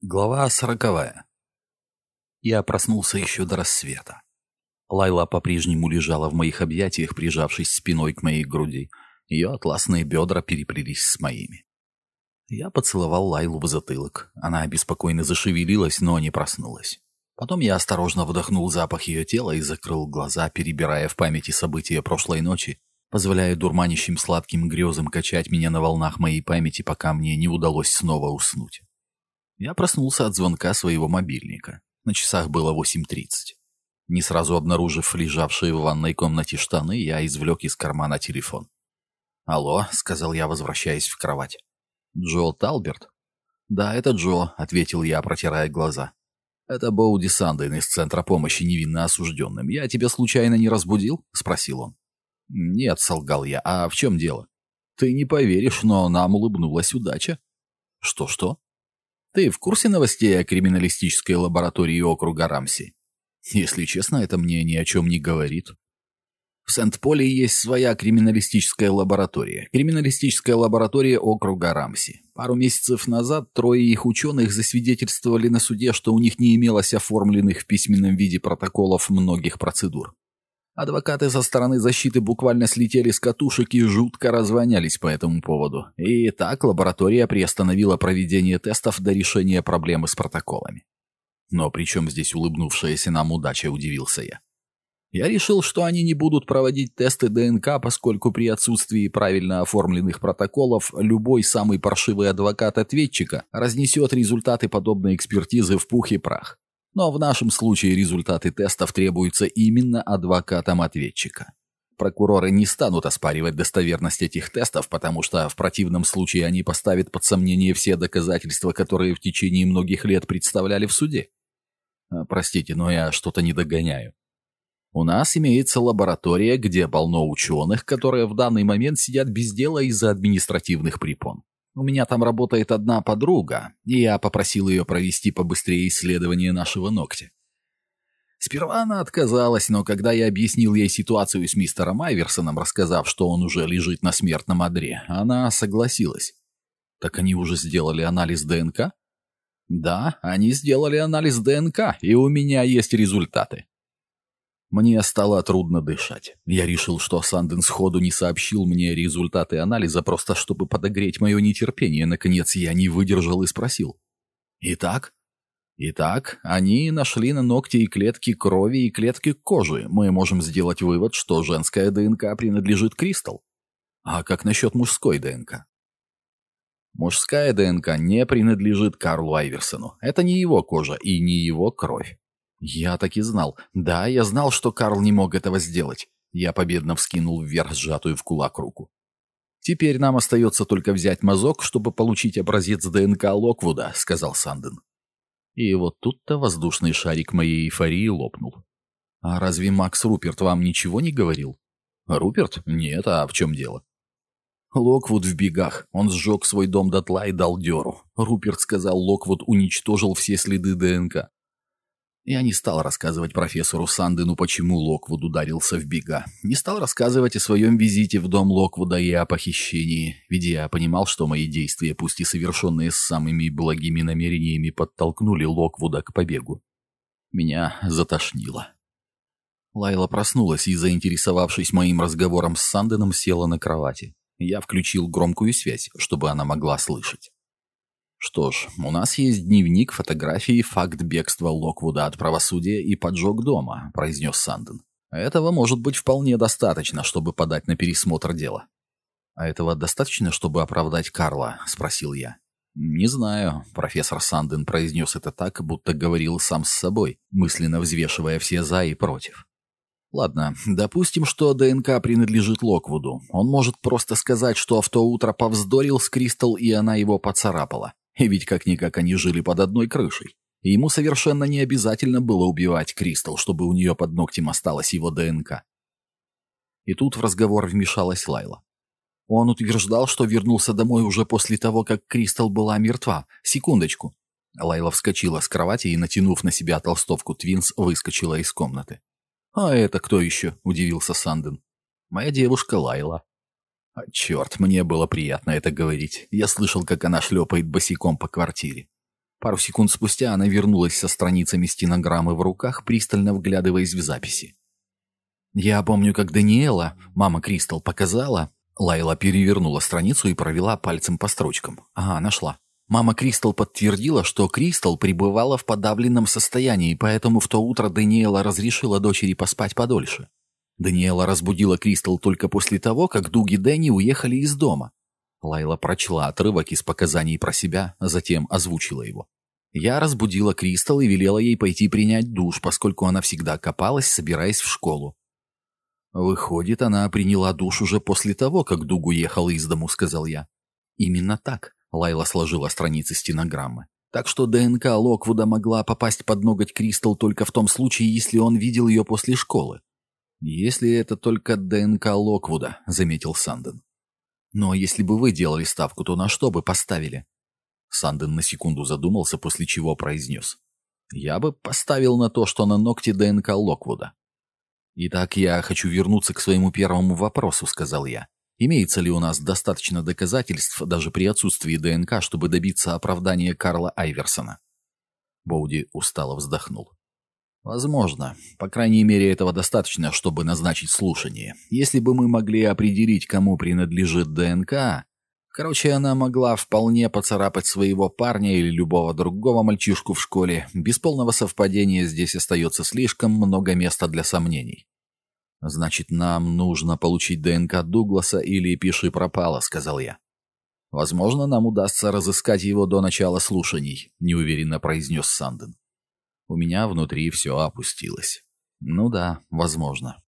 Глава сороковая. Я проснулся еще до рассвета. Лайла по-прежнему лежала в моих объятиях, прижавшись спиной к моей груди. Ее атласные бедра переплелись с моими. Я поцеловал Лайлу в затылок. Она беспокойно зашевелилась, но не проснулась. Потом я осторожно вдохнул запах ее тела и закрыл глаза, перебирая в памяти события прошлой ночи, позволяя дурманящим сладким грезам качать меня на волнах моей памяти, пока мне не удалось снова уснуть. Я проснулся от звонка своего мобильника. На часах было 8.30. Не сразу обнаружив лежавшие в ванной комнате штаны, я извлек из кармана телефон. «Алло», — сказал я, возвращаясь в кровать. «Джо Талберт?» «Да, это Джо», — ответил я, протирая глаза. «Это Боуди Санден из Центра помощи невинно осужденным. Я тебя случайно не разбудил?» — спросил он. «Нет», — солгал я. «А в чем дело?» «Ты не поверишь, но нам улыбнулась удача». «Что-что?» Ты в курсе новостей о криминалистической лаборатории округа Рамси? Если честно, это мне ни о чем не говорит. В Сент-Поле есть своя криминалистическая лаборатория. Криминалистическая лаборатория округа Рамси. Пару месяцев назад трое их ученых засвидетельствовали на суде, что у них не имелось оформленных в письменном виде протоколов многих процедур. Адвокаты со стороны защиты буквально слетели с катушек и жутко развонялись по этому поводу. И так лаборатория приостановила проведение тестов до решения проблемы с протоколами. Но при чем здесь улыбнувшаяся нам удача, удивился я. Я решил, что они не будут проводить тесты ДНК, поскольку при отсутствии правильно оформленных протоколов любой самый паршивый адвокат ответчика разнесет результаты подобной экспертизы в пух и прах. Но в нашем случае результаты тестов требуются именно адвокатам ответчика. Прокуроры не станут оспаривать достоверность этих тестов, потому что в противном случае они поставят под сомнение все доказательства, которые в течение многих лет представляли в суде. А, простите, но я что-то не догоняю. У нас имеется лаборатория, где полно ученых, которые в данный момент сидят без дела из-за административных препон. У меня там работает одна подруга, и я попросил ее провести побыстрее исследование нашего ногтя. Сперва она отказалась, но когда я объяснил ей ситуацию с мистером Айверсоном, рассказав, что он уже лежит на смертном одре, она согласилась. Так они уже сделали анализ ДНК? Да, они сделали анализ ДНК, и у меня есть результаты. Мне стало трудно дышать. Я решил, что Санден сходу не сообщил мне результаты анализа, просто чтобы подогреть мое нетерпение. Наконец я не выдержал и спросил. «Итак?» «Итак, они нашли на ногте и клетки крови, и клетки кожи. Мы можем сделать вывод, что женская ДНК принадлежит Кристал. А как насчет мужской ДНК?» Мужская ДНК не принадлежит Карлу Айверсону. Это не его кожа и не его кровь. Я так и знал. Да, я знал, что Карл не мог этого сделать. Я победно вскинул вверх сжатую в кулак руку. «Теперь нам остается только взять мазок, чтобы получить образец ДНК Локвуда», — сказал Санден. И вот тут-то воздушный шарик моей эйфории лопнул. «А разве Макс Руперт вам ничего не говорил?» «Руперт? Нет, а в чем дело?» Локвуд в бегах. Он сжег свой дом дотла и дал дёру. Руперт сказал, Локвуд уничтожил все следы ДНК. Я не стал рассказывать профессору Сандену, почему Локвуд ударился в бега. Не стал рассказывать о своем визите в дом Локвуда и о похищении, ведь я понимал, что мои действия, пусть и совершенные с самыми благими намерениями, подтолкнули Локвуда к побегу. Меня затошнило. Лайла проснулась и, заинтересовавшись моим разговором с Санденом, села на кровати. Я включил громкую связь, чтобы она могла слышать. Что ж, у нас есть дневник, фотографии, факт бегства Локвуда от правосудия и поджог дома, произнес Санден. Этого может быть вполне достаточно, чтобы подать на пересмотр дела. А этого достаточно, чтобы оправдать Карла, спросил я. «Не знаю», — профессор Санден произнес это так, будто говорил сам с собой, мысленно взвешивая все «за» и «против». «Ладно, допустим, что ДНК принадлежит Локвуду. Он может просто сказать, что в то утро повздорил с Кристал, и она его поцарапала. Ведь как-никак они жили под одной крышей. И ему совершенно не обязательно было убивать Кристал, чтобы у нее под ногтем осталась его ДНК. И тут в разговор вмешалась Лайла. Он утверждал, что вернулся домой уже после того, как Кристал была мертва. Секундочку. Лайла вскочила с кровати и, натянув на себя толстовку Твинс, выскочила из комнаты. «А это кто еще?» – удивился Санден. «Моя девушка Лайла». А, черт, мне было приятно это говорить. Я слышал, как она шлепает босиком по квартире. Пару секунд спустя она вернулась со страницами стенограммы в руках, пристально вглядываясь в записи. «Я помню, как Даниэла, мама Кристал, показала...» Лайла перевернула страницу и провела пальцем по строчкам. «Ага, нашла. Мама Кристал подтвердила, что Кристал пребывала в подавленном состоянии, поэтому в то утро Даниэла разрешила дочери поспать подольше. Даниэла разбудила Кристал только после того, как Дуги и Дэнни уехали из дома. Лайла прочла отрывок из показаний про себя, а затем озвучила его. Я разбудила Кристал и велела ей пойти принять душ, поскольку она всегда копалась, собираясь в школу. «Выходит, она приняла душ уже после того, как Дуг уехал из дому», — сказал я. «Именно так», — Лайла сложила страницы стенограммы. «Так что ДНК Локвуда могла попасть под ноготь Кристал только в том случае, если он видел ее после школы». «Если это только ДНК Локвуда», — заметил Санден. «Но если бы вы делали ставку, то на что бы поставили?» Санден на секунду задумался, после чего произнес. «Я бы поставил на то, что на ногте ДНК Локвуда». «Итак, я хочу вернуться к своему первому вопросу», — сказал я. «Имеется ли у нас достаточно доказательств, даже при отсутствии ДНК, чтобы добиться оправдания Карла Айверсона?» Боуди устало вздохнул. «Возможно. По крайней мере, этого достаточно, чтобы назначить слушание. Если бы мы могли определить, кому принадлежит ДНК, Короче, она могла вполне поцарапать своего парня или любого другого мальчишку в школе. Без полного совпадения здесь остается слишком много места для сомнений. «Значит, нам нужно получить ДНК Дугласа или пиши пропало», — сказал я. «Возможно, нам удастся разыскать его до начала слушаний», — неуверенно произнес Санден. У меня внутри все опустилось. «Ну да, возможно».